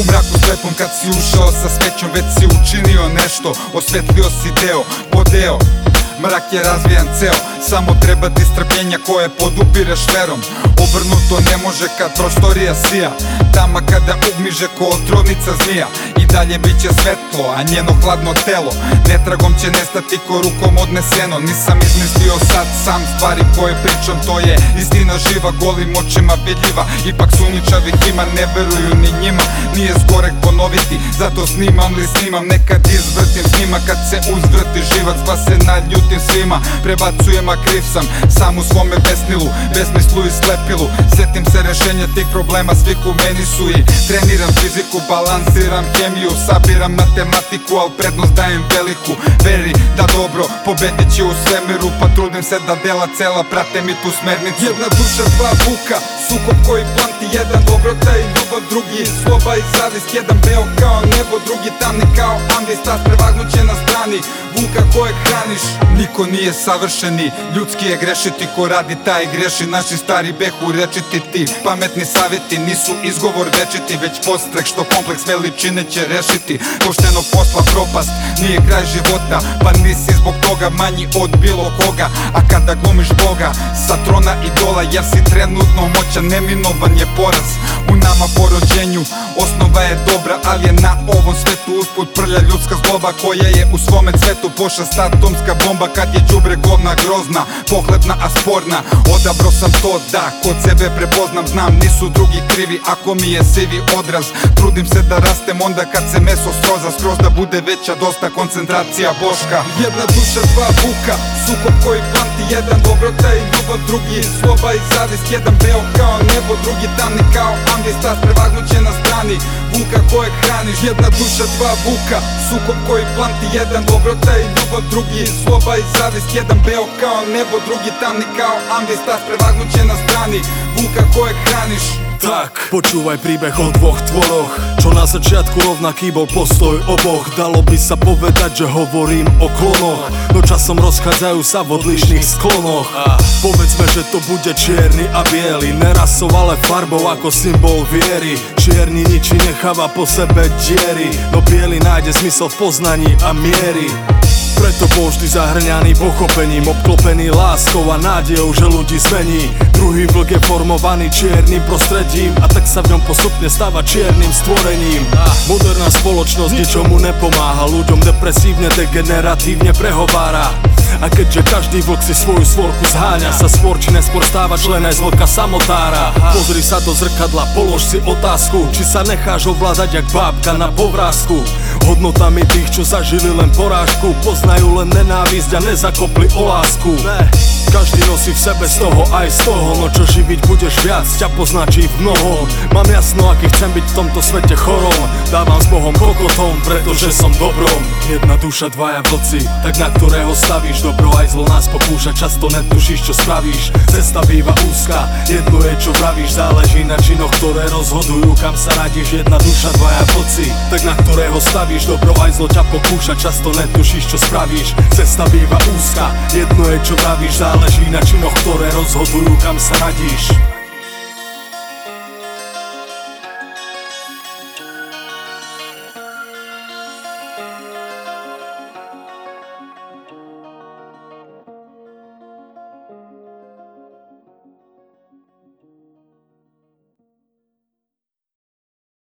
U mraku slepom kad si ušao sa svećom Već si učinio nešto Osvetlio si deo po deo Mrak je razvijan ceo Samo treba ti strpljenja koje podupireš verom. Obrnuto ne može kad prostorija sija Tama kada ugmiže ko otrovnica zmija dalje bit će svetlo, a njeno hladno telo. Netragom će nestati ko rukom odneseno. Nisam izmislio sad sam stvari koje pričam To je istina živa, golim očima vidljiva. Ipak sumničavih ima, ne veruju ni njima. Nije zgorek ponoviti, zato snimam li snimam. Nekad izvrtim s njima kad se uzvrti živac Pa se naljutim svima, prebacujem a kriv sam Sam u svome besnilu, besmislu i slepilu Setim se rešenja tih problema, svih u meni su i Treniram fiziku, balansiram hemiju Sabiram matematiku, al prednost dajem veliku. Veri da dobro pobedit će u svemiru Pa trudim se da dela cela prate mi tu smernicu. Jedna duša, dva vuka, sukob koji planti Jedan dobrota i ljubav, drugi zloba i zavist. Jedan beo kao nebo, drugi tamni kao ambis Tas prevagnuće na strani vuka kojeg hraniš? Niko nije savršeni, ljudski je grešiti Ko radi taj greši, naši stari behu rečiti ti Pametni savjeti nisu izgovor večiti Već postrek što kompleks veličine će rešiti. Poštenog posla propast nije kraj života Pa nisi zbog toga manji od bilo koga. A kada glumiš Boga sa trona idola Ja si trenutno moćan, neminovan je poraz. U nama po rođenju osnova je dobra Ali je na ovom svetu usput prlja ljudska zloba Koja je u svome cvetu pošast atomska bomba Kad je đubre govna grozna, pohlepna a sporna. Odabro sam to da kod sebe prepoznam Znam nisu drugi krivi ako mi je sivi odraz. Trudim se da rastem onda kad se meso stroza Skroz da bude veća dosta koncentracija boška. Jedna duša, dva vuka, sukob koji planti Jedan dobrota i ljubav, drugi zloba i zavist. Jedan beo kao nebo, drugi tamni kao ambis Tas prevagnuće na strani vuka kojeg hraniš. Jedna duša, dva vuka, sukob koji planti Jedan dobrota i ljubav, drugi zloba i zavist Jedan beo kao nebo, drugi tamni kao ambis Tas prevagnuće na strani vuka kojeg hraniš Tak, počúvaj príbeh o dvoch tvoroch. Čo na začiatku rovnaký bol postoj oboch. Dalo by sa povedať, že hovorím o klonoch. No časom rozchádzajú sa v odlišných sklonoch. Povedzme, že to bude čierny a biely. Nerasov, ale farbou ako symbol viery. Čierny ničí necháva po sebe diery. No biely nájde zmysel v poznaní a miery preto bol vždy zahrňaný pochopením Obklopený láskou a nádejou, že ľudí zmení. Druhý vlk je formovaný čiernym prostredím A tak sa v ňom postupne stáva čiernym stvorením. Moderná spoločnosť ničomu nepomáha Ľuďom depresívne, degeneratívne prehovára. A keďže každý vlk si svoju svorku zháňa Sa skôr či neskôr stáva člen aj z vlka samotára. Pozri sa do zrkadla, polož si otázku Či sa necháš ovládať jak bábka na povrázku Hodnotami tých, čo zažili len porážku. Poznajú len nenávisť a nezakopli o lásku. Každý nosí v sebe z toho aj z toho. No čo živiť budeš viac, ťa poznačí v mnohom Mám jasno, aký chcem byť v tomto svete chorom. Dávam s Bohom kokotom, pretože som dobrom. Jedna duša, dvaja vlci, tak na ktorého stavíš Dobro aj zlo nás pokúša, často netušíš, čo spravíš. Cesta býva úzka, jedno je čo pravíš Záleží na činoch, ktoré rozhodujú, kam sa radíš Jedna duša, dvaja vlci, tak na ktorého stavíš Dobro aj zlo ťa pokúša, často netušíš, čo spravíš. Cesta býva úzka, jedno je čo pravíš Záleží na činoch, ktoré rozhodujú, kam sa radíš